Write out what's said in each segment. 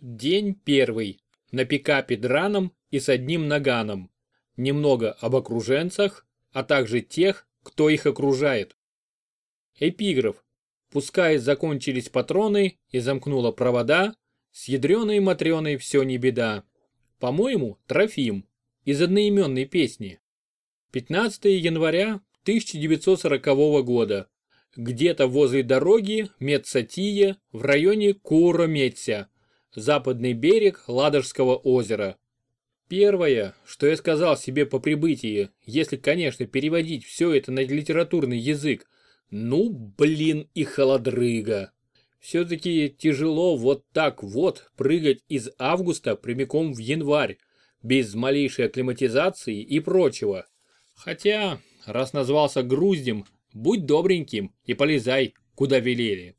День первый. На пикапе драном и с одним наганом. Немного об окруженцах, а также тех, кто их окружает. Эпиграф. Пускай закончились патроны и замкнула провода, с ядреной матреной все не беда. По-моему, Трофим. Из одноименной песни. 15 января 1940 года. Где-то возле дороги Медсатия в районе Куро-Мется западный берег Ладожского озера. Первое, что я сказал себе по прибытии, если, конечно, переводить все это на литературный язык, ну, блин, и холодрыга. Все-таки тяжело вот так вот прыгать из августа прямиком в январь, без малейшей акклиматизации и прочего. Хотя, раз назвался груздем, будь добреньким и полезай, куда велели.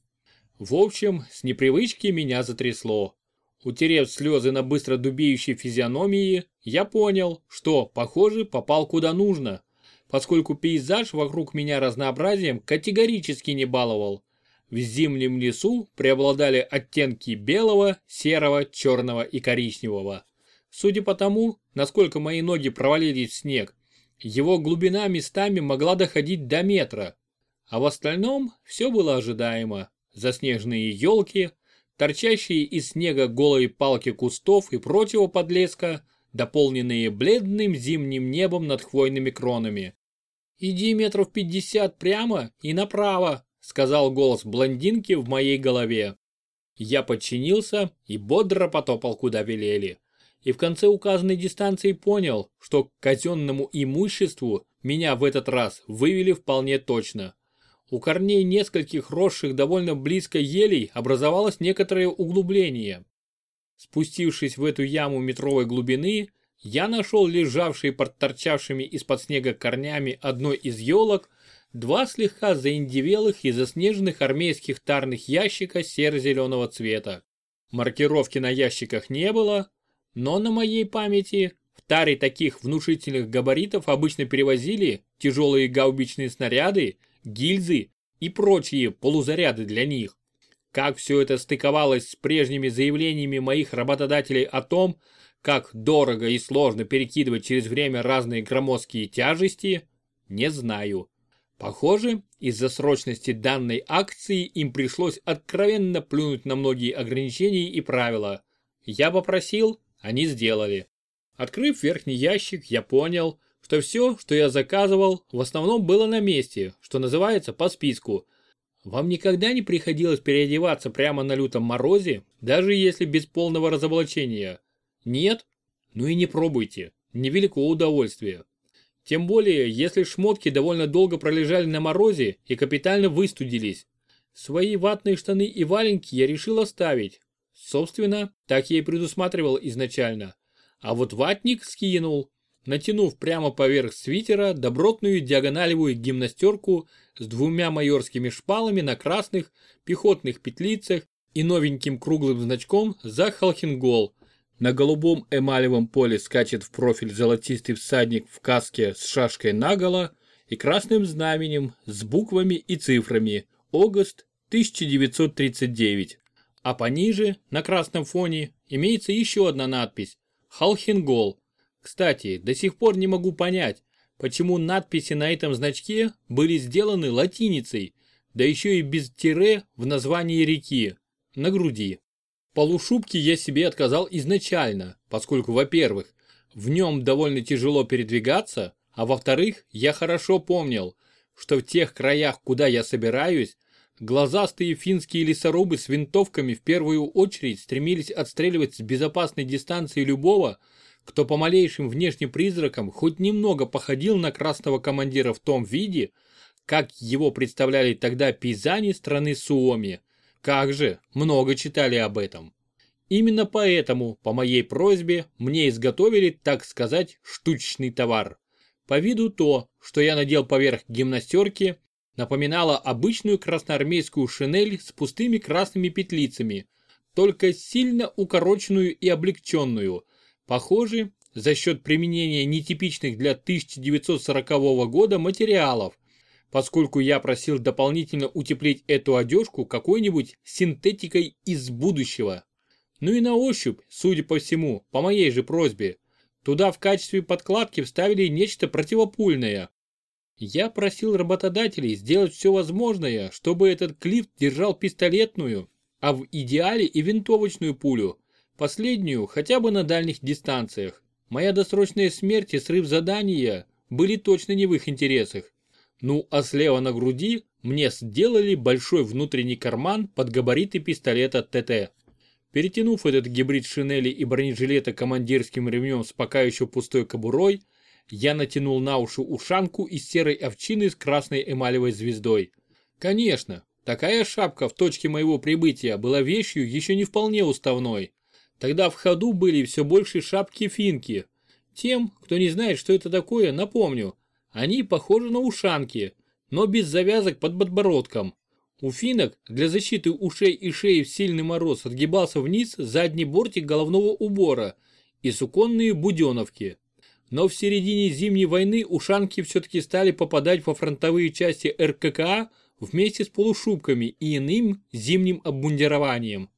В общем, с непривычки меня затрясло. Утерев слезы на быстро дубеющей физиономии, я понял, что, похоже, попал куда нужно, поскольку пейзаж вокруг меня разнообразием категорически не баловал. В зимнем лесу преобладали оттенки белого, серого, черного и коричневого. Судя по тому, насколько мои ноги провалились в снег, его глубина местами могла доходить до метра. А в остальном все было ожидаемо. Заснеженные елки, торчащие из снега голые палки кустов и прочего подлеска, дополненные бледным зимним небом над хвойными кронами. «Иди метров пятьдесят прямо и направо», сказал голос блондинки в моей голове. Я подчинился и бодро потопал куда велели. И в конце указанной дистанции понял, что к казенному имуществу меня в этот раз вывели вполне точно. У корней нескольких росших довольно близко елей образовалось некоторое углубление. Спустившись в эту яму метровой глубины, я нашел лежавшие под торчавшими из-под снега корнями одной из елок два слегка заиндевелых и заснеженных армейских тарных ящика серо-зеленого цвета. Маркировки на ящиках не было, но на моей памяти в таре таких внушительных габаритов обычно перевозили тяжелые гаубичные снаряды гильзы и прочие полузаряды для них. Как все это стыковалось с прежними заявлениями моих работодателей о том, как дорого и сложно перекидывать через время разные громоздкие тяжести, не знаю. Похоже, из-за срочности данной акции им пришлось откровенно плюнуть на многие ограничения и правила. Я попросил, они сделали. Открыв верхний ящик, я понял, что все, что я заказывал, в основном было на месте, что называется по списку. Вам никогда не приходилось переодеваться прямо на лютом морозе, даже если без полного разоблачения? Нет? Ну и не пробуйте, невелико удовольствие. Тем более, если шмотки довольно долго пролежали на морозе и капитально выстудились. Свои ватные штаны и валенки я решил оставить. Собственно, так я и предусматривал изначально. А вот ватник скинул, натянув прямо поверх свитера добротную диагоналевую гимнастерку с двумя майорскими шпалами на красных пехотных петлицах и новеньким круглым значком за Халхингол. На голубом эмалевом поле скачет в профиль золотистый всадник в каске с шашкой наголо и красным знаменем с буквами и цифрами «Огост 1939». А пониже, на красном фоне, имеется еще одна надпись «Халхингол», кстати, до сих пор не могу понять, почему надписи на этом значке были сделаны латиницей, да еще и без тире в названии реки, на груди. Полушубки я себе отказал изначально, поскольку, во-первых, в нем довольно тяжело передвигаться, а во-вторых, я хорошо помнил, что в тех краях, куда я собираюсь, глазастые финские лесорубы с винтовками в первую очередь стремились отстреливать с безопасной дистанции любого, кто по малейшим внешним признакам хоть немного походил на красного командира в том виде, как его представляли тогда пейзани страны Суоми. Как же, много читали об этом. Именно поэтому, по моей просьбе, мне изготовили, так сказать, штучный товар. По виду то, что я надел поверх гимнастерки, напоминало обычную красноармейскую шинель с пустыми красными петлицами, только сильно укороченную и облегченную, Похоже, за счет применения нетипичных для 1940 года материалов, поскольку я просил дополнительно утеплить эту одежку какой-нибудь синтетикой из будущего. Ну и на ощупь, судя по всему, по моей же просьбе. Туда в качестве подкладки вставили нечто противопульное. Я просил работодателей сделать все возможное, чтобы этот клифт держал пистолетную, а в идеале и винтовочную пулю, последнюю хотя бы на дальних дистанциях. Моя досрочная смерть и срыв задания были точно не в их интересах. Ну а слева на груди мне сделали большой внутренний карман под габариты пистолета ТТ. Перетянув этот гибрид шинели и бронежилета командирским ремнем с пока еще пустой кобурой, я натянул на уши ушанку из серой овчины с красной эмалевой звездой. Конечно, такая шапка в точке моего прибытия была вещью еще не вполне уставной. Тогда в ходу были все больше шапки-финки. Тем, кто не знает, что это такое, напомню. Они похожи на ушанки, но без завязок под подбородком. У финок для защиты ушей и шеи в сильный мороз отгибался вниз задний бортик головного убора и суконные буденовки. Но в середине зимней войны ушанки все-таки стали попадать во фронтовые части РККА вместе с полушубками и иным зимним обмундированием.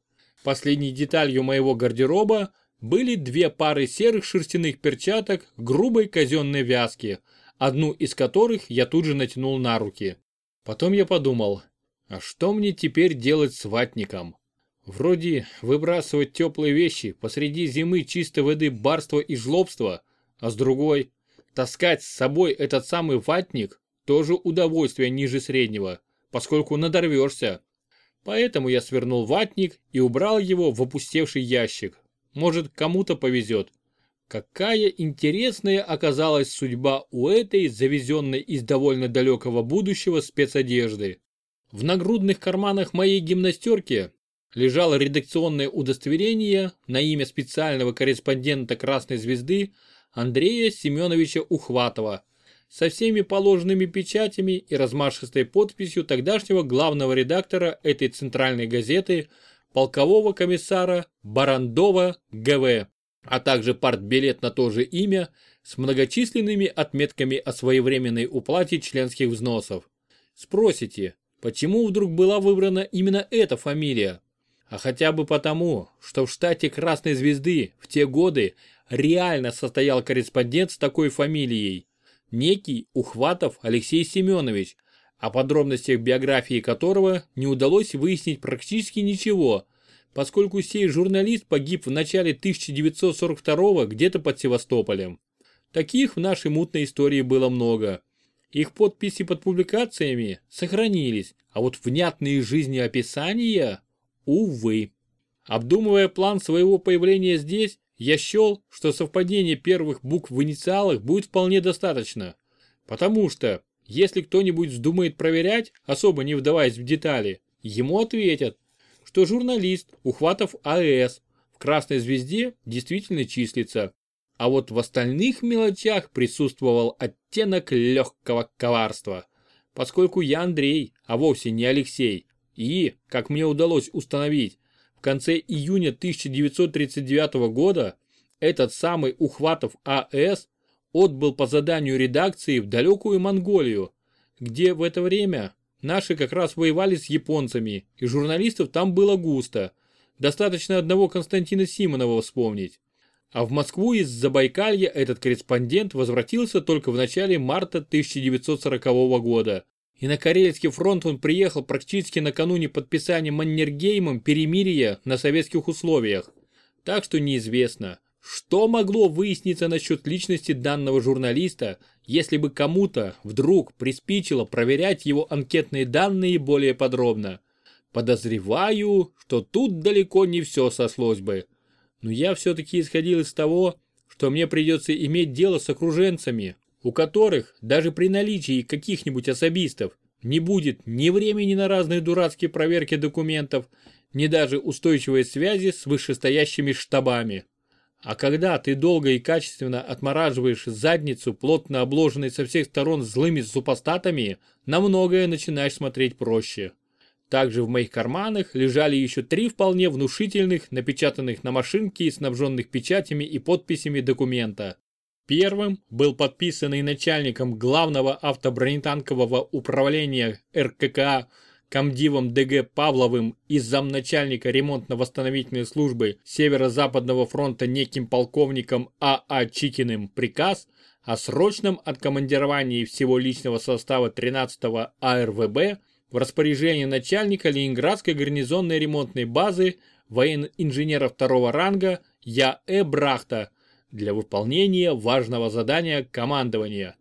Последней деталью моего гардероба были две пары серых шерстяных перчаток грубой казенной вязки, одну из которых я тут же натянул на руки. Потом я подумал, а что мне теперь делать с ватником? Вроде выбрасывать теплые вещи посреди зимы чистой воды барства и жлобства, а с другой, таскать с собой этот самый ватник тоже удовольствие ниже среднего, поскольку надорвешься. Поэтому я свернул ватник и убрал его в опустевший ящик. Может, кому-то повезет. Какая интересная оказалась судьба у этой завезенной из довольно далекого будущего спецодежды. В нагрудных карманах моей гимнастерки лежало редакционное удостоверение на имя специального корреспондента Красной Звезды Андрея Семеновича Ухватова со всеми положенными печатями и размашистой подписью тогдашнего главного редактора этой центральной газеты полкового комиссара Барандова ГВ, а также партбилет на то же имя с многочисленными отметками о своевременной уплате членских взносов. Спросите, Почему вдруг была выбрана именно эта фамилия? А хотя бы потому, что в штате Красной Звезды в те годы реально состоял корреспондент с такой фамилией. Некий Ухватов Алексей Семенович, о подробностях биографии которого не удалось выяснить практически ничего, поскольку сей журналист погиб в начале 1942 где-то под Севастополем. Таких в нашей мутной истории было много. Их подписи под публикациями сохранились, а вот внятные жизнеописания – увы. Обдумывая план своего появления здесь, я счел, что совпадение первых букв в инициалах будет вполне достаточно. Потому что, если кто-нибудь вздумает проверять, особо не вдаваясь в детали, ему ответят, что журналист Ухватов АЭС в Красной Звезде действительно числится, а вот в остальных мелочах присутствовал оттенок легкого коварства. Поскольку я Андрей, а вовсе не Алексей, и, как мне удалось установить, в конце июня 1939 года этот самый Ухватов А.С. отбыл по заданию редакции в далекую Монголию, где в это время наши как раз воевали с японцами, и журналистов там было густо. Достаточно одного Константина Симонова вспомнить. А в Москву из Забайкалья этот корреспондент возвратился только в начале марта 1940 года. И на Карельский фронт он приехал практически накануне подписания Маннергеймом перемирия на советских условиях. Так что неизвестно, что могло выясниться насчет личности данного журналиста, если бы кому-то вдруг приспичило проверять его анкетные данные более подробно. Подозреваю, что тут далеко не все сослось бы но я все-таки исходил из того, что мне придется иметь дело с окруженцами, у которых даже при наличии каких-нибудь особистов не будет ни времени на разные дурацкие проверки документов, ни даже устойчивой связи с вышестоящими штабами. А когда ты долго и качественно отмораживаешь задницу, плотно обложенной со всех сторон злыми супостатами, на многое начинаешь смотреть проще. Также в моих карманах лежали еще три вполне внушительных, напечатанных на машинке и снабженных печатями и подписями документа. Первым был подписанный начальником главного автобронетанкового управления РККА комдивом ДГ Павловым и замначальника ремонтно-восстановительной службы Северо-Западного фронта неким полковником А.А. А Чикиным приказ о срочном откомандировании всего личного состава 13-го АРВБ в распоряжение начальника Ленинградской гарнизонной ремонтной базы военно-инженера второго ранга Я.Э. Брахта для выполнения важного задания командования.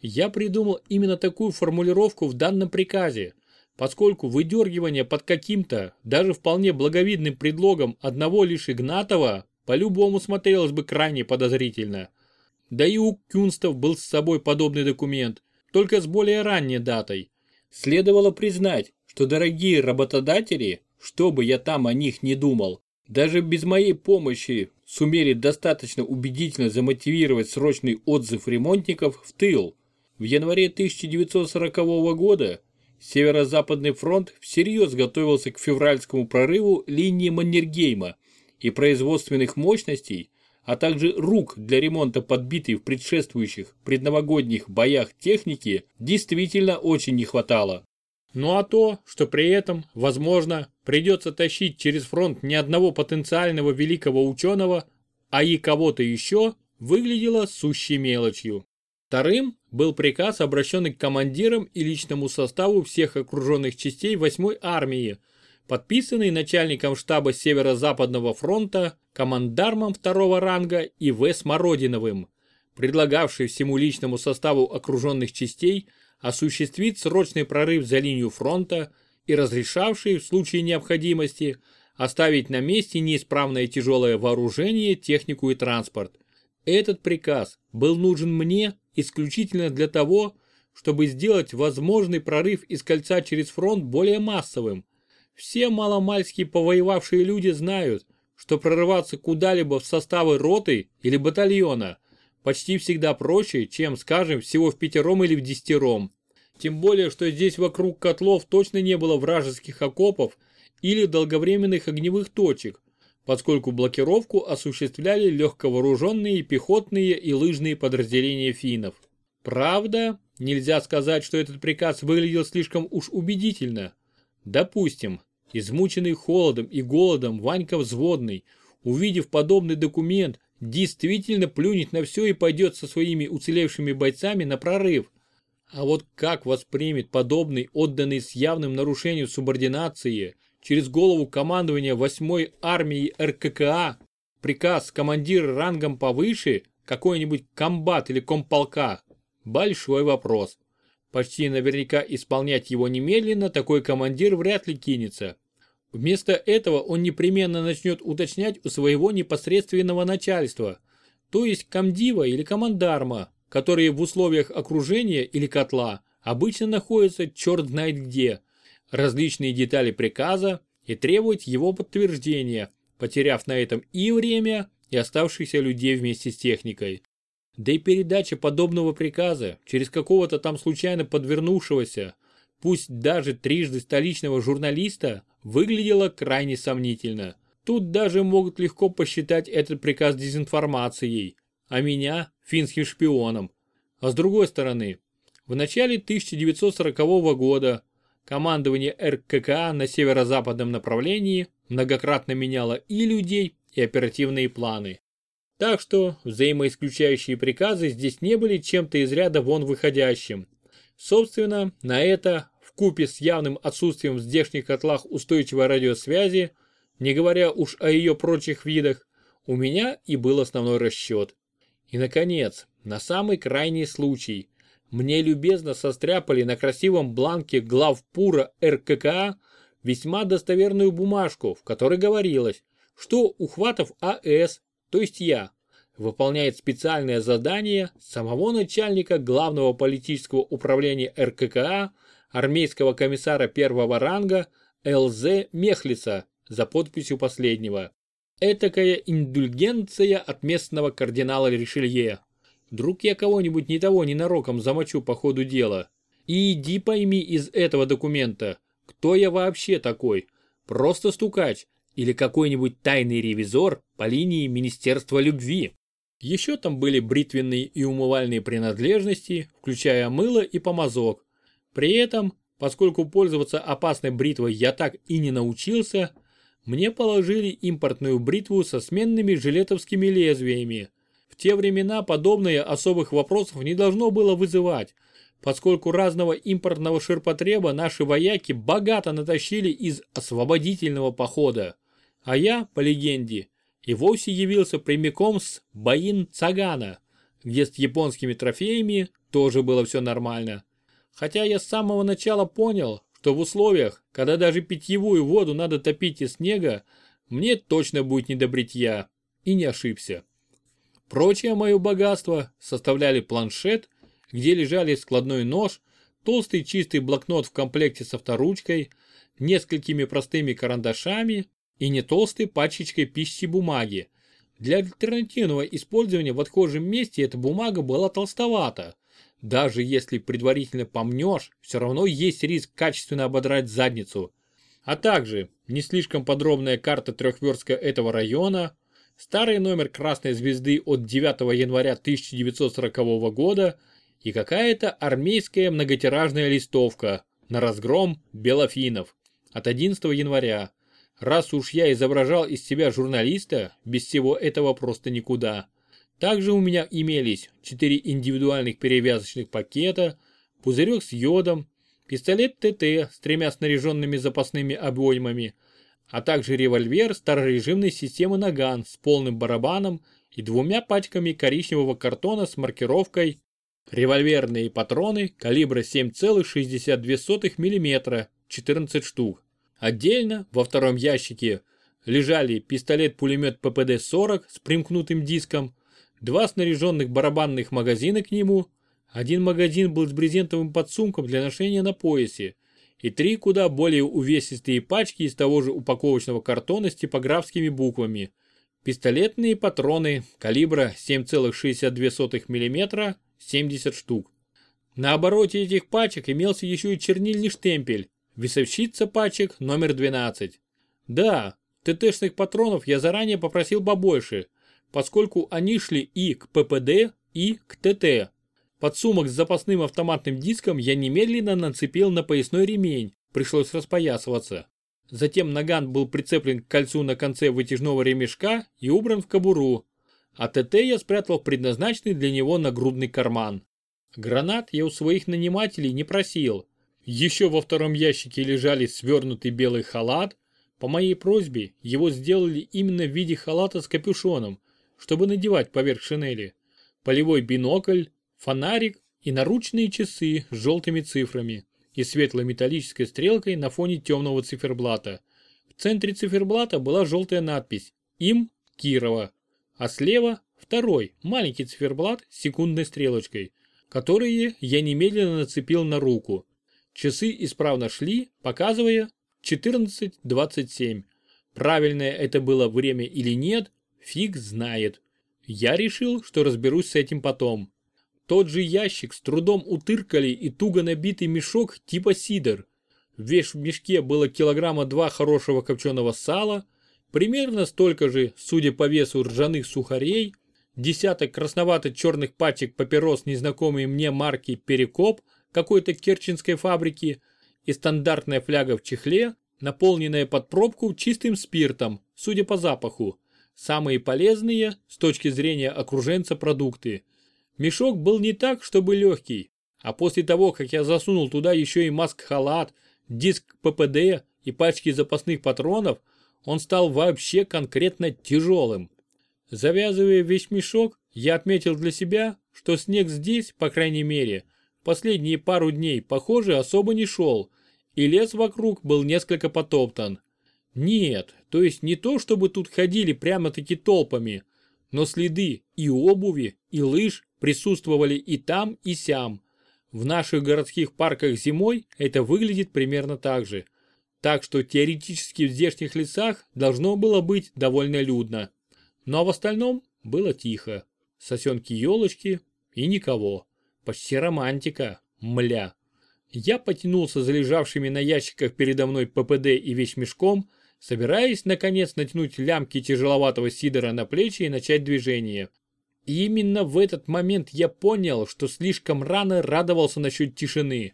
Я придумал именно такую формулировку в данном приказе, поскольку выдергивание под каким-то, даже вполне благовидным предлогом одного лишь Игнатова по-любому смотрелось бы крайне подозрительно. Да и у Кюнстов был с собой подобный документ, только с более ранней датой. Следовало признать, что дорогие работодатели, что бы я там о них не думал, даже без моей помощи сумели достаточно убедительно замотивировать срочный отзыв ремонтников в тыл. В январе 1940 года Северо-Западный фронт всерьез готовился к февральскому прорыву линии Маннергейма и производственных мощностей, а также рук для ремонта подбитой в предшествующих предновогодних боях техники действительно очень не хватало. Ну а то, что при этом, возможно, придется тащить через фронт не одного потенциального великого ученого, а и кого-то еще, выглядело сущей мелочью. Вторым был приказ, обращенный к командирам и личному составу всех окруженных частей 8-й армии, подписанный начальником штаба Северо-Западного фронта, командармом второго ранга И.В. Смородиновым, предлагавший всему личному составу окруженных частей осуществить срочный прорыв за линию фронта и разрешавший в случае необходимости оставить на месте неисправное тяжелое вооружение, технику и транспорт. Этот приказ был нужен мне исключительно для того, чтобы сделать возможный прорыв из кольца через фронт более массовым. Все маломальски повоевавшие люди знают, что прорываться куда-либо в составы роты или батальона почти всегда проще, чем, скажем, всего в пятером или в десятером. Тем более, что здесь вокруг котлов точно не было вражеских окопов или долговременных огневых точек, поскольку блокировку осуществляли легковооруженные пехотные и лыжные подразделения финнов. Правда, нельзя сказать, что этот приказ выглядел слишком уж убедительно. Допустим, измученный холодом и голодом Ванька Взводный, увидев подобный документ, действительно плюнет на все и пойдет со своими уцелевшими бойцами на прорыв. А вот как воспримет подобный отданный с явным нарушением субординации – через голову командования 8-й армии РККА приказ командира рангом повыше, какой-нибудь комбат или комполка? Большой вопрос. Почти наверняка исполнять его немедленно такой командир вряд ли кинется. Вместо этого он непременно начнет уточнять у своего непосредственного начальства, то есть комдива или командарма, которые в условиях окружения или котла обычно находятся черт знает где, различные детали приказа и требовать его подтверждения, потеряв на этом и время, и оставшихся людей вместе с техникой. Да и передача подобного приказа через какого-то там случайно подвернувшегося, пусть даже трижды столичного журналиста, выглядела крайне сомнительно. Тут даже могут легко посчитать этот приказ дезинформацией, а меня – финским шпионом. А с другой стороны, в начале 1940 года командование РККА на северо-западном направлении многократно меняло и людей, и оперативные планы. Так что взаимоисключающие приказы здесь не были чем-то из ряда вон выходящим. Собственно, на это, в купе с явным отсутствием в здешних котлах устойчивой радиосвязи, не говоря уж о ее прочих видах, у меня и был основной расчет. И, наконец, на самый крайний случай, мне любезно состряпали на красивом бланке главпура РККА весьма достоверную бумажку, в которой говорилось, что Ухватов А.С., то есть я, выполняет специальное задание самого начальника главного политического управления РККА, армейского комиссара первого ранга Л.З. Мехлиса за подписью последнего. Этакая индульгенция от местного кардинала Ришелье. Вдруг я кого-нибудь не того ненароком замочу по ходу дела. И иди пойми из этого документа, кто я вообще такой. Просто стукач или какой-нибудь тайный ревизор по линии Министерства любви. Еще там были бритвенные и умывальные принадлежности, включая мыло и помазок. При этом, поскольку пользоваться опасной бритвой я так и не научился, мне положили импортную бритву со сменными жилетовскими лезвиями. В те времена подобное особых вопросов не должно было вызывать, поскольку разного импортного ширпотреба наши вояки богато натащили из освободительного похода. А я, по легенде, и вовсе явился прямиком с Баин-Цагана, где с японскими трофеями тоже было все нормально. Хотя я с самого начала понял, что в условиях, когда даже питьевую воду надо топить из снега, мне точно будет не до бритья. И не ошибся. Прочее мое богатство составляли планшет, где лежали складной нож, толстый чистый блокнот в комплекте с авторучкой, несколькими простыми карандашами и не толстой пачечкой пищи бумаги. Для альтернативного использования в отхожем месте эта бумага была толстовата. Даже если предварительно помнешь, все равно есть риск качественно ободрать задницу. А также не слишком подробная карта трехверстка этого района, старый номер красной звезды от 9 января 1940 года и какая-то армейская многотиражная листовка на разгром белофинов от 11 января. Раз уж я изображал из себя журналиста, без всего этого просто никуда. Также у меня имелись 4 индивидуальных перевязочных пакета, пузырек с йодом, пистолет ТТ с тремя снаряженными запасными обоймами, а также револьвер старорежимной системы Наган с полным барабаном и двумя пачками коричневого картона с маркировкой револьверные патроны калибра 7,62 мм 14 штук. Отдельно, во втором ящике, лежали пистолет-пулемет ППД-40 с примкнутым диском, два снаряженных барабанных магазина к нему, один магазин был с брезентовым подсумком для ношения на поясе, и три куда более увесистые пачки из того же упаковочного картона с типографскими буквами. Пистолетные патроны калибра 7,62 мм 70 штук. На обороте этих пачек имелся еще и чернильный штемпель Весовщица пачек номер 12. Да, ТТшных патронов я заранее попросил побольше, поскольку они шли и к ППД, и к ТТ. Подсумок с запасным автоматным диском я немедленно нацепил на поясной ремень, пришлось распоясываться. Затем наган был прицеплен к кольцу на конце вытяжного ремешка и убран в кобуру, а ТТ я спрятал в предназначенный для него нагрудный карман. Гранат я у своих нанимателей не просил, еще во втором ящике лежали свернутый белый халат. По моей просьбе его сделали именно в виде халата с капюшоном, чтобы надевать поверх шинели. Полевой бинокль, фонарик и наручные часы с желтыми цифрами и светло-металлической стрелкой на фоне темного циферблата. В центре циферблата была желтая надпись «Им Кирова», а слева второй маленький циферблат с секундной стрелочкой, которые я немедленно нацепил на руку. Часы исправно шли, показывая 14.27. Правильное это было время или нет, фиг знает. Я решил, что разберусь с этим потом. Тот же ящик с трудом утыркали и туго набитый мешок типа сидр. Весь в мешке было килограмма два хорошего копченого сала, примерно столько же, судя по весу ржаных сухарей, десяток красновато-черных пачек папирос незнакомой мне марки «Перекоп», какой-то керченской фабрики и стандартная фляга в чехле, наполненная под пробку чистым спиртом, судя по запаху. Самые полезные с точки зрения окруженца продукты. Мешок был не так, чтобы легкий, а после того, как я засунул туда еще и маск-халат, диск ППД и пачки запасных патронов, он стал вообще конкретно тяжелым. Завязывая весь мешок, я отметил для себя, что снег здесь, по крайней мере, последние пару дней, похоже, особо не шел, и лес вокруг был несколько потоптан. Нет, то есть не то, чтобы тут ходили прямо-таки толпами, но следы и обуви, и лыж присутствовали и там, и сям. В наших городских парках зимой это выглядит примерно так же. Так что теоретически в здешних лесах должно было быть довольно людно. Но в остальном было тихо. Сосенки елочки и никого. Почти романтика, мля. Я потянулся за лежавшими на ящиках передо мной ППД и вещмешком, собираясь, наконец, натянуть лямки тяжеловатого сидора на плечи и начать движение. И именно в этот момент я понял, что слишком рано радовался насчет тишины.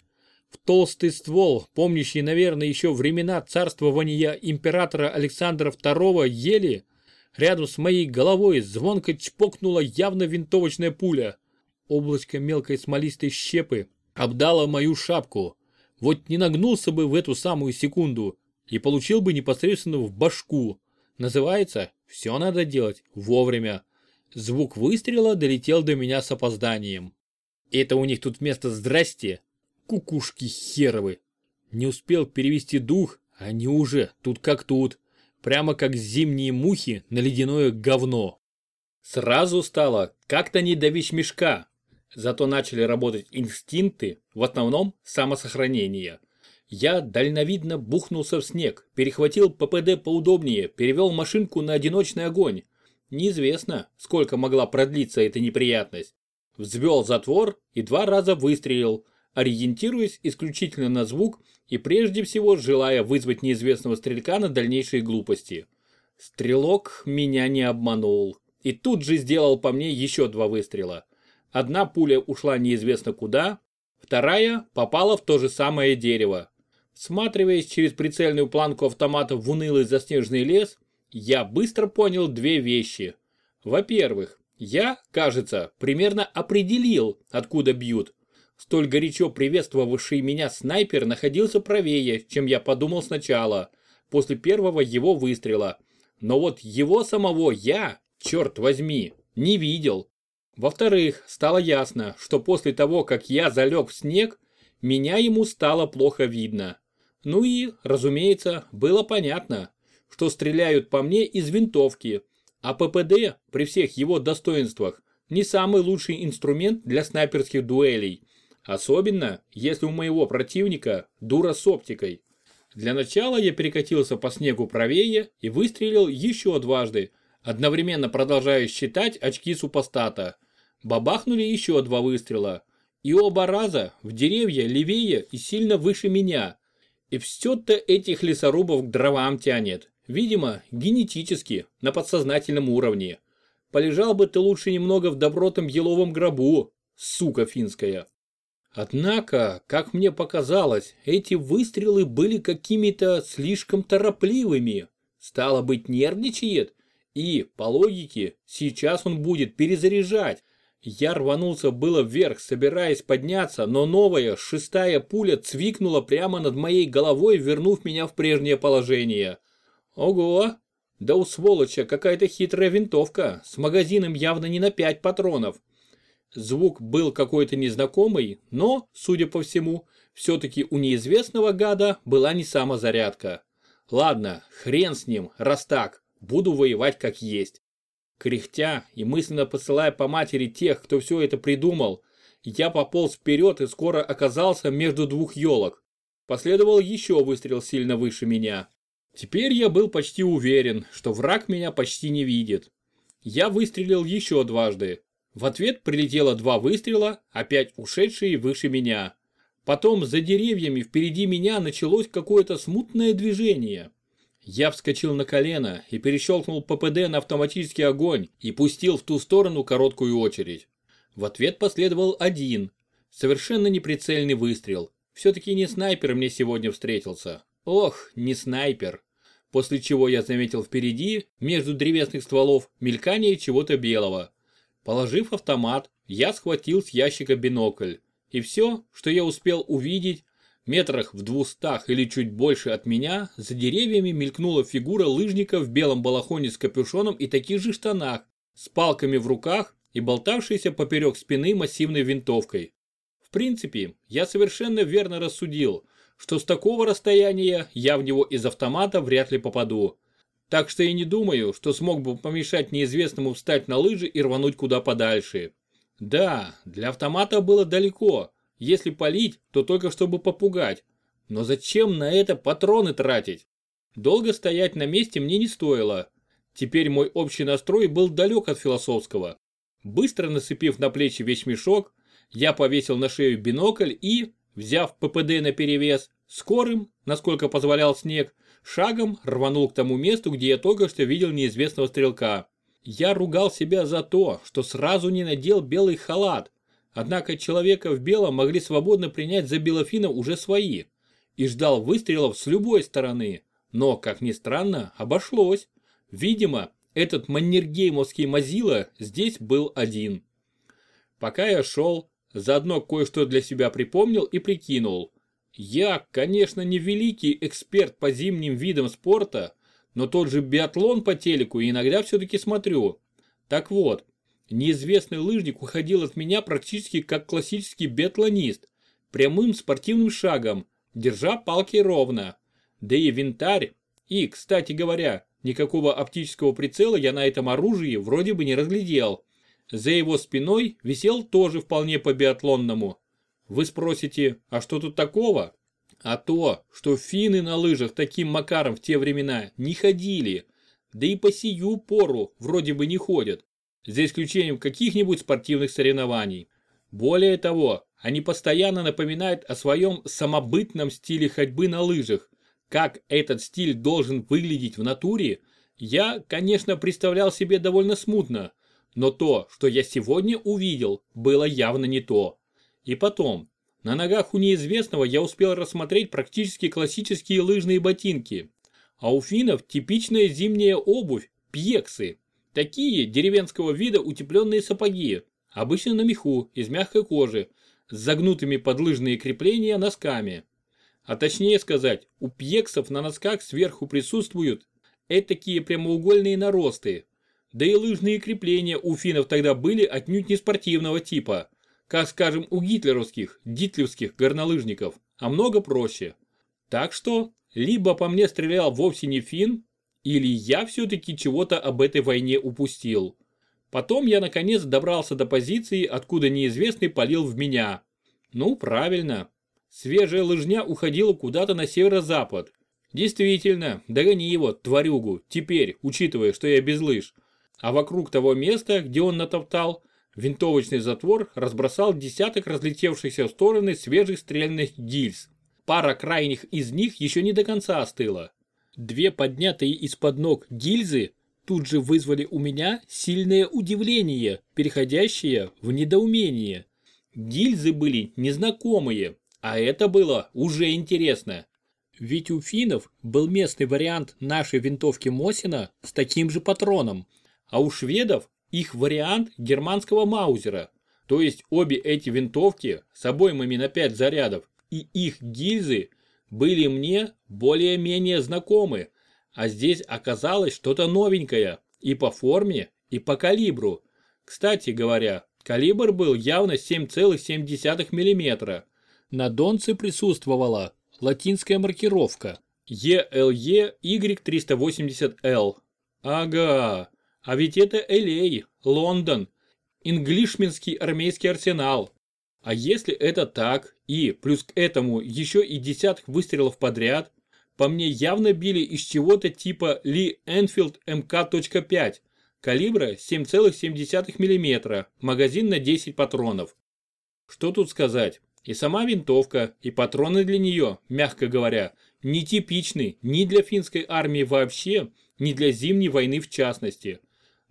В толстый ствол, помнящий, наверное, еще времена царствования императора Александра II ели, рядом с моей головой звонко чпокнула явно винтовочная пуля. Облачко мелкой смолистой щепы обдало мою шапку. Вот не нагнулся бы в эту самую секунду и получил бы непосредственно в башку. Называется «Все надо делать вовремя». Звук выстрела долетел до меня с опозданием. Это у них тут вместо «здрасте» кукушки херовы. Не успел перевести дух, они уже тут как тут. Прямо как зимние мухи на ледяное говно. Сразу стало как-то не до мешка. Зато начали работать инстинкты, в основном самосохранение. Я дальновидно бухнулся в снег, перехватил ППД поудобнее, перевел машинку на одиночный огонь. Неизвестно, сколько могла продлиться эта неприятность. Взвел затвор и два раза выстрелил, ориентируясь исключительно на звук и прежде всего желая вызвать неизвестного стрелька на дальнейшие глупости. Стрелок меня не обманул и тут же сделал по мне еще два выстрела. Одна пуля ушла неизвестно куда, вторая попала в то же самое дерево. Всматриваясь через прицельную планку автомата в унылый заснеженный лес, я быстро понял две вещи. Во-первых, я, кажется, примерно определил, откуда бьют. Столь горячо приветствовавший меня снайпер находился правее, чем я подумал сначала, после первого его выстрела. Но вот его самого я, черт возьми, не видел. Во-вторых, стало ясно, что после того, как я залег в снег, меня ему стало плохо видно. Ну и, разумеется, было понятно, что стреляют по мне из винтовки, а ППД при всех его достоинствах не самый лучший инструмент для снайперских дуэлей, особенно если у моего противника дура с оптикой. Для начала я перекатился по снегу правее и выстрелил еще дважды, одновременно продолжая считать очки супостата. Бабахнули еще два выстрела, и оба раза в деревья левее и сильно выше меня, и все-то этих лесорубов к дровам тянет. Видимо, генетически, на подсознательном уровне. Полежал бы ты лучше немного в добротном еловом гробу, сука финская. Однако, как мне показалось, эти выстрелы были какими-то слишком торопливыми. Стало быть, нервничает, и, по логике, сейчас он будет перезаряжать, я рванулся было вверх, собираясь подняться, но новая, шестая пуля цвикнула прямо над моей головой, вернув меня в прежнее положение. Ого! Да у сволоча какая-то хитрая винтовка, с магазином явно не на пять патронов. Звук был какой-то незнакомый, но, судя по всему, все-таки у неизвестного гада была не самозарядка. Ладно, хрен с ним, раз так, буду воевать как есть. Кряхтя и мысленно посылая по матери тех, кто все это придумал, я пополз вперед и скоро оказался между двух елок. Последовал еще выстрел сильно выше меня. Теперь я был почти уверен, что враг меня почти не видит. Я выстрелил еще дважды. В ответ прилетело два выстрела, опять ушедшие выше меня. Потом за деревьями впереди меня началось какое-то смутное движение. Я вскочил на колено и перещелкнул ППД на автоматический огонь и пустил в ту сторону короткую очередь. В ответ последовал один, совершенно неприцельный выстрел. Все-таки не снайпер мне сегодня встретился. Ох, не снайпер. После чего я заметил впереди, между древесных стволов, мелькание чего-то белого. Положив автомат, я схватил с ящика бинокль. И все, что я успел увидеть, Метрах в двухстах или чуть больше от меня за деревьями мелькнула фигура лыжника в белом балахоне с капюшоном и таких же штанах, с палками в руках и болтавшейся поперек спины массивной винтовкой. В принципе, я совершенно верно рассудил, что с такого расстояния я в него из автомата вряд ли попаду. Так что я не думаю, что смог бы помешать неизвестному встать на лыжи и рвануть куда подальше. Да, для автомата было далеко, если палить, то только чтобы попугать. Но зачем на это патроны тратить? Долго стоять на месте мне не стоило. Теперь мой общий настрой был далек от философского. Быстро насыпив на плечи весь мешок, я повесил на шею бинокль и, взяв ППД наперевес, скорым, насколько позволял снег, шагом рванул к тому месту, где я только что видел неизвестного стрелка. Я ругал себя за то, что сразу не надел белый халат, Однако человека в белом могли свободно принять за белофина уже свои. И ждал выстрелов с любой стороны. Но, как ни странно, обошлось. Видимо, этот маннергеймовский мазила здесь был один. Пока я шел, заодно кое-что для себя припомнил и прикинул. Я, конечно, не великий эксперт по зимним видам спорта, но тот же биатлон по телеку иногда все-таки смотрю. Так вот, неизвестный лыжник уходил от меня практически как классический биатлонист, прямым спортивным шагом, держа палки ровно. Да и винтарь, и, кстати говоря, никакого оптического прицела я на этом оружии вроде бы не разглядел. За его спиной висел тоже вполне по биатлонному. Вы спросите, а что тут такого? А то, что финны на лыжах таким макаром в те времена не ходили, да и по сию пору вроде бы не ходят, за исключением каких-нибудь спортивных соревнований. Более того, они постоянно напоминают о своем самобытном стиле ходьбы на лыжах. Как этот стиль должен выглядеть в натуре, я, конечно, представлял себе довольно смутно, но то, что я сегодня увидел, было явно не то. И потом, на ногах у неизвестного я успел рассмотреть практически классические лыжные ботинки. А у финнов типичная зимняя обувь – пьексы. Такие деревенского вида утепленные сапоги, обычно на меху, из мягкой кожи, с загнутыми подлыжные крепления носками. А точнее сказать, у пьексов на носках сверху присутствуют этакие прямоугольные наросты. Да и лыжные крепления у финнов тогда были отнюдь не спортивного типа, как скажем у гитлеровских, дитлевских горнолыжников, а много проще. Так что, либо по мне стрелял вовсе не фин, или я все-таки чего-то об этой войне упустил. Потом я наконец добрался до позиции, откуда неизвестный полил в меня. Ну, правильно. Свежая лыжня уходила куда-то на северо-запад. Действительно, догони его, тварюгу, теперь, учитывая, что я без лыж. А вокруг того места, где он натоптал, Винтовочный затвор разбросал десяток разлетевшихся в стороны свежих стрельных гильз. Пара крайних из них еще не до конца остыла. Две поднятые из-под ног гильзы тут же вызвали у меня сильное удивление, переходящее в недоумение. Гильзы были незнакомые, а это было уже интересно. Ведь у финнов был местный вариант нашей винтовки Мосина с таким же патроном, а у шведов их вариант германского маузера. То есть обе эти винтовки с обоймами на 5 зарядов и их гильзы были мне более-менее знакомы, а здесь оказалось что-то новенькое и по форме, и по калибру. Кстати говоря, калибр был явно 7,7 мм. На донце присутствовала латинская маркировка ELE Y380L. Ага, а ведь это Л.А., Лондон, инглишменский армейский арсенал. А если это так, и плюс к этому еще и десяток выстрелов подряд, по мне явно били из чего-то типа Ли Энфилд МК.5, калибра 7,7 мм, магазин на 10 патронов. Что тут сказать, и сама винтовка, и патроны для нее, мягко говоря, нетипичны ни для финской армии вообще, ни для зимней войны в частности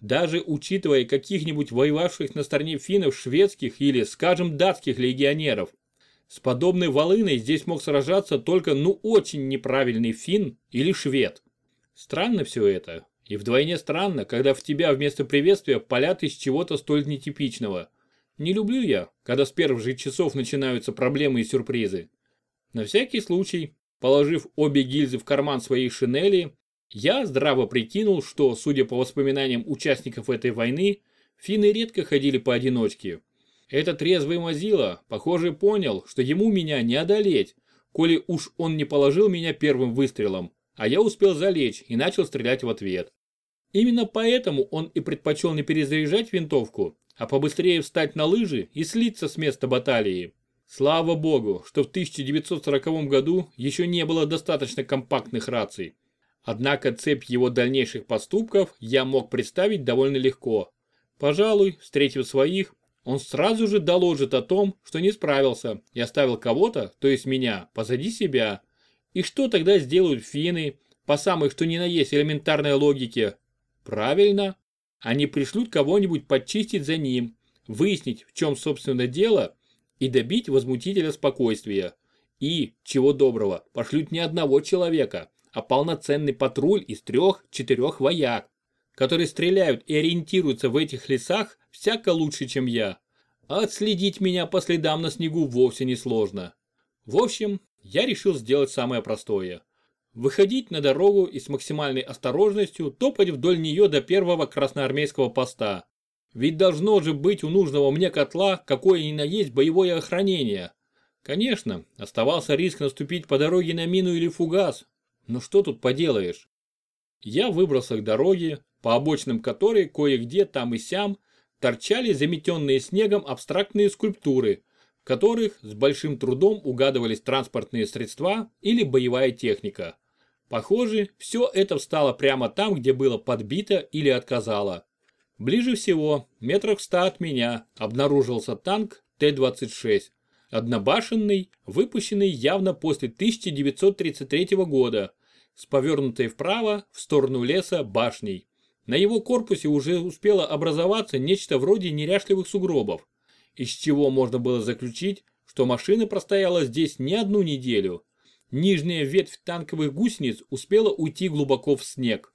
даже учитывая каких-нибудь воевавших на стороне финнов шведских или, скажем, датских легионеров. С подобной волыной здесь мог сражаться только ну очень неправильный фин или швед. Странно все это. И вдвойне странно, когда в тебя вместо приветствия палят из чего-то столь нетипичного. Не люблю я, когда с первых же часов начинаются проблемы и сюрпризы. На всякий случай, положив обе гильзы в карман своей шинели, я здраво прикинул, что, судя по воспоминаниям участников этой войны, финны редко ходили поодиночке. Этот резвый мазила, похоже, понял, что ему меня не одолеть, коли уж он не положил меня первым выстрелом, а я успел залечь и начал стрелять в ответ. Именно поэтому он и предпочел не перезаряжать винтовку, а побыстрее встать на лыжи и слиться с места баталии. Слава богу, что в 1940 году еще не было достаточно компактных раций. Однако цепь его дальнейших поступков я мог представить довольно легко. Пожалуй, встретив своих, он сразу же доложит о том, что не справился и оставил кого-то, то есть меня, позади себя. И что тогда сделают финны, по самой что ни на есть элементарной логике? Правильно, они пришлют кого-нибудь подчистить за ним, выяснить, в чем собственно дело, и добить возмутителя спокойствия. И, чего доброго, пошлют не одного человека, а полноценный патруль из трех-четырех вояк, которые стреляют и ориентируются в этих лесах всяко лучше, чем я. А отследить меня по следам на снегу вовсе не сложно. В общем, я решил сделать самое простое. Выходить на дорогу и с максимальной осторожностью топать вдоль нее до первого красноармейского поста. Ведь должно же быть у нужного мне котла какое ни на есть боевое охранение. Конечно, оставался риск наступить по дороге на мину или фугас. Но что тут поделаешь? Я выбрался к дороге, по обочинам которой кое-где там и сям торчали заметенные снегом абстрактные скульптуры, в которых с большим трудом угадывались транспортные средства или боевая техника. Похоже, все это встало прямо там, где было подбито или отказало. Ближе всего, метрах ста от меня, обнаружился танк Т-26, однобашенный, выпущенный явно после 1933 года, с повернутой вправо в сторону леса башней. На его корпусе уже успело образоваться нечто вроде неряшливых сугробов, из чего можно было заключить, что машина простояла здесь не одну неделю. Нижняя ветвь танковых гусениц успела уйти глубоко в снег.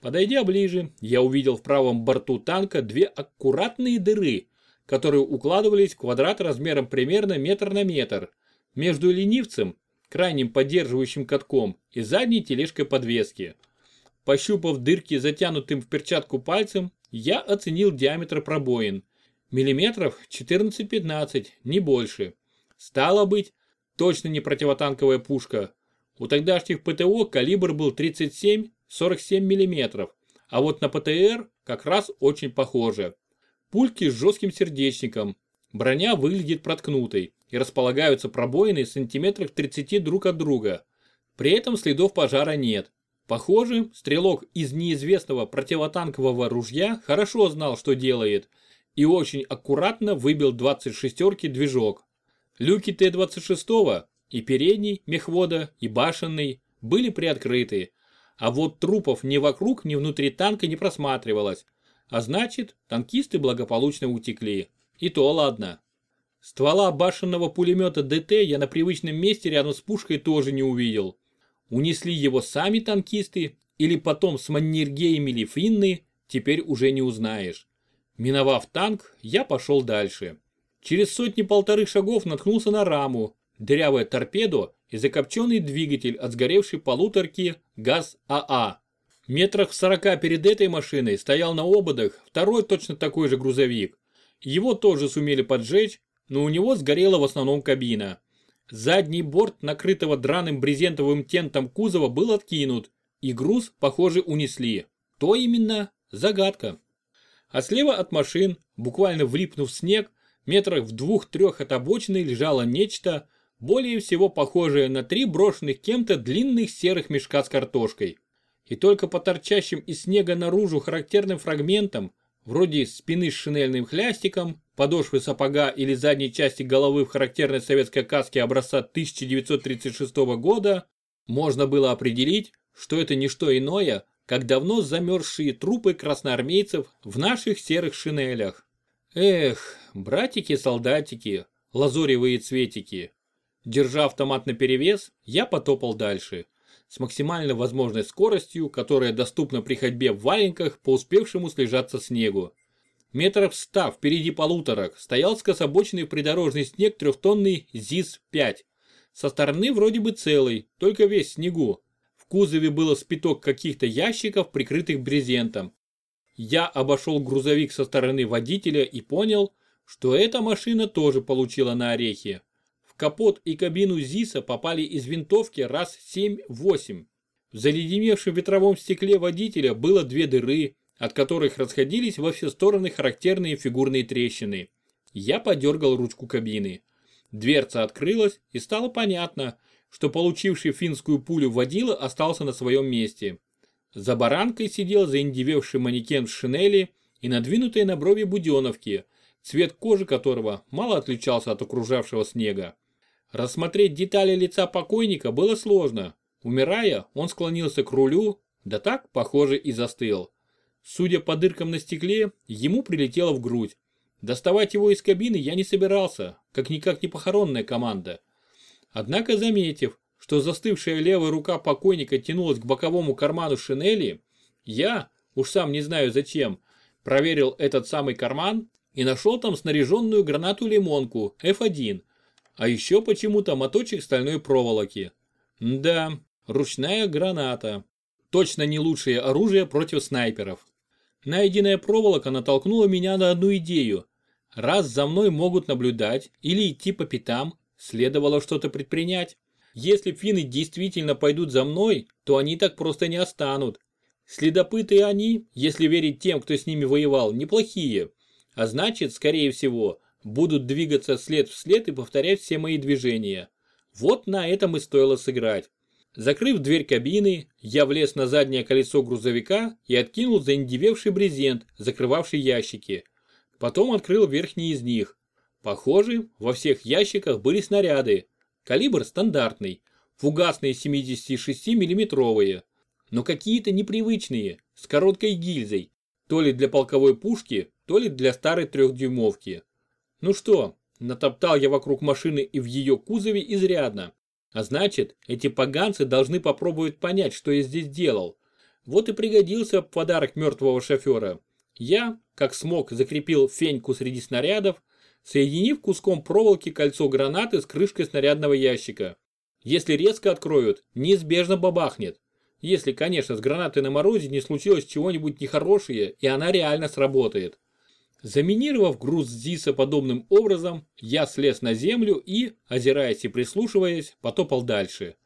Подойдя ближе, я увидел в правом борту танка две аккуратные дыры, которые укладывались в квадрат размером примерно метр на метр, между ленивцем, крайним поддерживающим катком, и задней тележкой подвески. Пощупав дырки затянутым в перчатку пальцем, я оценил диаметр пробоин. Миллиметров 14-15, не больше. Стало быть, точно не противотанковая пушка. У тогдашних ПТО калибр был 37-47 мм, а вот на ПТР как раз очень похоже. Пульки с жестким сердечником. Броня выглядит проткнутой и располагаются пробоины сантиметрах 30 друг от друга. При этом следов пожара нет. Похоже, стрелок из неизвестного противотанкового ружья хорошо знал, что делает, и очень аккуратно выбил 26-ки движок. Люки Т-26 и передний мехвода, и башенный были приоткрыты, а вот трупов ни вокруг, ни внутри танка не просматривалось, а значит, танкисты благополучно утекли. И то ладно. Ствола башенного пулемета ДТ я на привычном месте рядом с пушкой тоже не увидел. Унесли его сами танкисты или потом с маннергеями финны, теперь уже не узнаешь. Миновав танк, я пошел дальше. Через сотни-полторы шагов наткнулся на раму, дырявое торпедо и закопченный двигатель от сгоревшей полуторки ГАЗ-АА. Метрах в сорока перед этой машиной стоял на ободах второй точно такой же грузовик. Его тоже сумели поджечь, но у него сгорела в основном кабина. Задний борт, накрытого драным брезентовым тентом кузова, был откинут, и груз, похоже, унесли. То именно загадка. А слева от машин, буквально влипнув в снег, метрах в двух-трех от обочины лежало нечто, более всего похожее на три брошенных кем-то длинных серых мешка с картошкой. И только по торчащим из снега наружу характерным фрагментам, вроде спины с шинельным хлястиком, подошвы сапога или задней части головы в характерной советской каске образца 1936 года, можно было определить, что это не что иное, как давно замерзшие трупы красноармейцев в наших серых шинелях. Эх, братики-солдатики, лазоревые цветики. Держа автомат наперевес, я потопал дальше, с максимально возможной скоростью, которая доступна при ходьбе в валенках по успевшему слежаться снегу. Метров ста впереди полуторок стоял скособоченный придорожный снег трехтонный ЗИС-5. Со стороны вроде бы целый, только весь снегу. В кузове было спиток каких-то ящиков, прикрытых брезентом. Я обошел грузовик со стороны водителя и понял, что эта машина тоже получила на орехи. Капот и кабину ЗИСа попали из винтовки раз 7-8. В заледеневшем ветровом стекле водителя было две дыры, от которых расходились во все стороны характерные фигурные трещины. Я подергал ручку кабины. Дверца открылась и стало понятно, что получивший финскую пулю водила остался на своем месте. За баранкой сидел заиндевевший манекен в шинели и надвинутой на брови буденовки, цвет кожи которого мало отличался от окружавшего снега. Рассмотреть детали лица покойника было сложно. Умирая, он склонился к рулю, да так, похоже, и застыл. Судя по дыркам на стекле, ему прилетело в грудь. Доставать его из кабины я не собирался, как-никак не похоронная команда. Однако заметив, что застывшая левая рука покойника тянулась к боковому карману шинели, я, уж сам не знаю зачем, проверил этот самый карман и нашел там снаряженную гранату-лимонку F1, а еще почему-то моточек стальной проволоки. Да, ручная граната. Точно не лучшее оружие против снайперов. Найденная проволока натолкнула меня на одну идею. Раз за мной могут наблюдать или идти по пятам, следовало что-то предпринять. Если финны действительно пойдут за мной, то они так просто не останут. Следопыты они, если верить тем, кто с ними воевал, неплохие. А значит, скорее всего, будут двигаться след в след и повторять все мои движения. Вот на этом и стоило сыграть. Закрыв дверь кабины, я влез на заднее колесо грузовика и откинул заиндевевший брезент, закрывавший ящики. Потом открыл верхний из них. Похоже, во всех ящиках были снаряды. Калибр стандартный, фугасные 76 миллиметровые, но какие-то непривычные, с короткой гильзой, то ли для полковой пушки, то ли для старой трехдюймовки. Ну что, натоптал я вокруг машины и в ее кузове изрядно. А значит, эти поганцы должны попробовать понять, что я здесь делал. Вот и пригодился подарок мертвого шофера. Я, как смог, закрепил феньку среди снарядов, соединив куском проволоки кольцо гранаты с крышкой снарядного ящика. Если резко откроют, неизбежно бабахнет. Если, конечно, с гранатой на морозе не случилось чего-нибудь нехорошее, и она реально сработает. Заминировав груз ЗИСа подобным образом, я слез на землю и, озираясь и прислушиваясь, потопал дальше.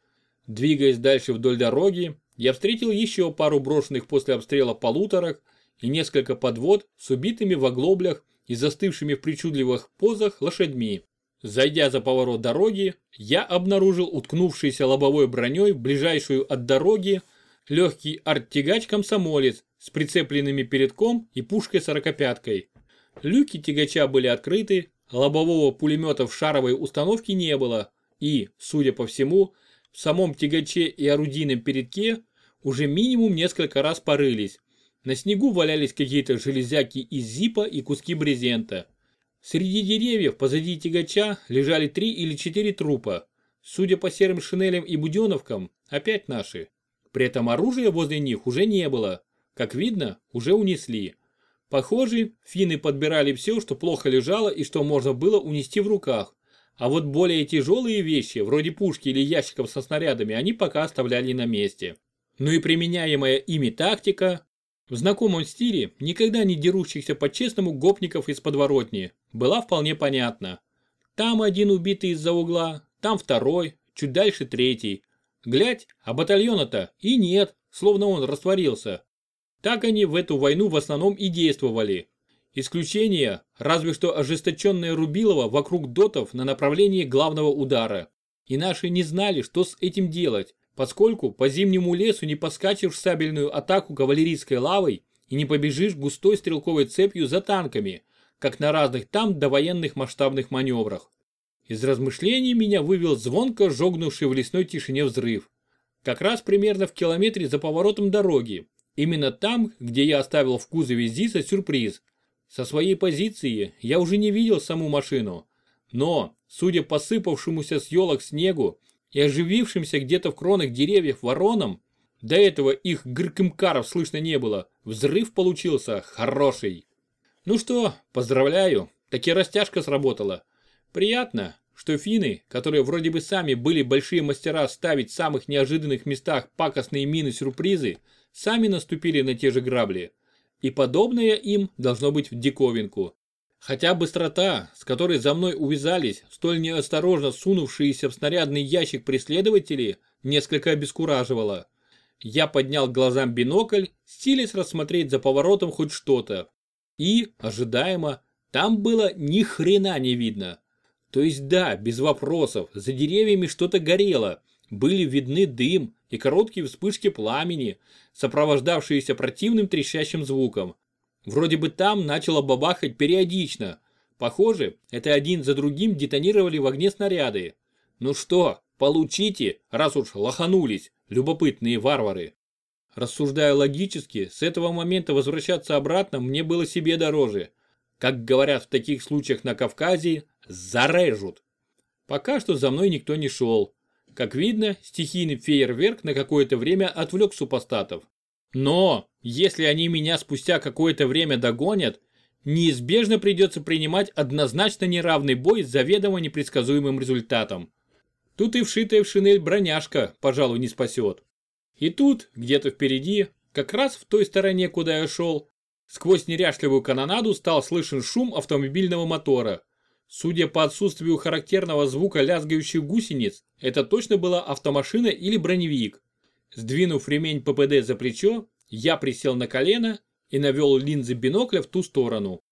Двигаясь дальше вдоль дороги, я встретил еще пару брошенных после обстрела полуторок и несколько подвод с убитыми в оглоблях и застывшими в причудливых позах лошадьми. Зайдя за поворот дороги, я обнаружил уткнувшийся лобовой броней ближайшую от дороги легкий арт-тягач-комсомолец с прицепленными передком и пушкой-сорокопяткой. Люки тягача были открыты, лобового пулемета в шаровой установке не было, и, судя по всему, в самом тягаче и орудийном передке уже минимум несколько раз порылись. На снегу валялись какие-то железяки из зипа и куски брезента. Среди деревьев позади тягача лежали три или четыре трупа. Судя по серым шинелям и буденовкам, опять наши. При этом оружия возле них уже не было. Как видно, уже унесли. Похоже, финны подбирали все, что плохо лежало и что можно было унести в руках. А вот более тяжелые вещи, вроде пушки или ящиков со снарядами, они пока оставляли на месте. Ну и применяемая ими тактика, в знакомом стиле, никогда не дерущихся по-честному гопников из подворотни, была вполне понятна. Там один убитый из-за угла, там второй, чуть дальше третий. Глядь, а батальона-то и нет, словно он растворился. Так они в эту войну в основном и действовали. Исключение, разве что ожесточенное Рубилова вокруг дотов на направлении главного удара. И наши не знали, что с этим делать, поскольку по зимнему лесу не поскачешь сабельную атаку кавалерийской лавой и не побежишь густой стрелковой цепью за танками, как на разных там довоенных масштабных маневрах. Из размышлений меня вывел звонко жогнувший в лесной тишине взрыв. Как раз примерно в километре за поворотом дороги, именно там, где я оставил в кузове ЗИСа сюрприз. Со своей позиции я уже не видел саму машину, но, судя по сыпавшемуся с елок снегу и оживившимся где-то в кронах деревьев воронам, до этого их гркымкаров слышно не было, взрыв получился хороший. Ну что, поздравляю, таки растяжка сработала. Приятно, что финны, которые вроде бы сами были большие мастера ставить в самых неожиданных местах пакостные мины-сюрпризы, сами наступили на те же грабли. И подобное им должно быть в диковинку. Хотя быстрота, с которой за мной увязались столь неосторожно сунувшиеся в снарядный ящик преследователи, несколько обескураживала. Я поднял глазам бинокль, стилясь рассмотреть за поворотом хоть что-то. И, ожидаемо, там было ни хрена не видно. То есть да, без вопросов, за деревьями что-то горело, были видны дым и короткие вспышки пламени, сопровождавшиеся противным трещащим звуком. Вроде бы там начало бабахать периодично. Похоже, это один за другим детонировали в огне снаряды. Ну что, получите, раз уж лоханулись, любопытные варвары. Рассуждая логически, с этого момента возвращаться обратно мне было себе дороже. как говорят в таких случаях на Кавказе, зарежут. Пока что за мной никто не шел. Как видно, стихийный фейерверк на какое-то время отвлек супостатов. Но, если они меня спустя какое-то время догонят, неизбежно придется принимать однозначно неравный бой с заведомо непредсказуемым результатом. Тут и вшитая в шинель броняшка, пожалуй, не спасет. И тут, где-то впереди, как раз в той стороне, куда я шел, сквозь неряшливую канонаду стал слышен шум автомобильного мотора. Судя по отсутствию характерного звука лязгающих гусениц, это точно была автомашина или броневик. Сдвинув ремень ППД за плечо, я присел на колено и навел линзы бинокля в ту сторону.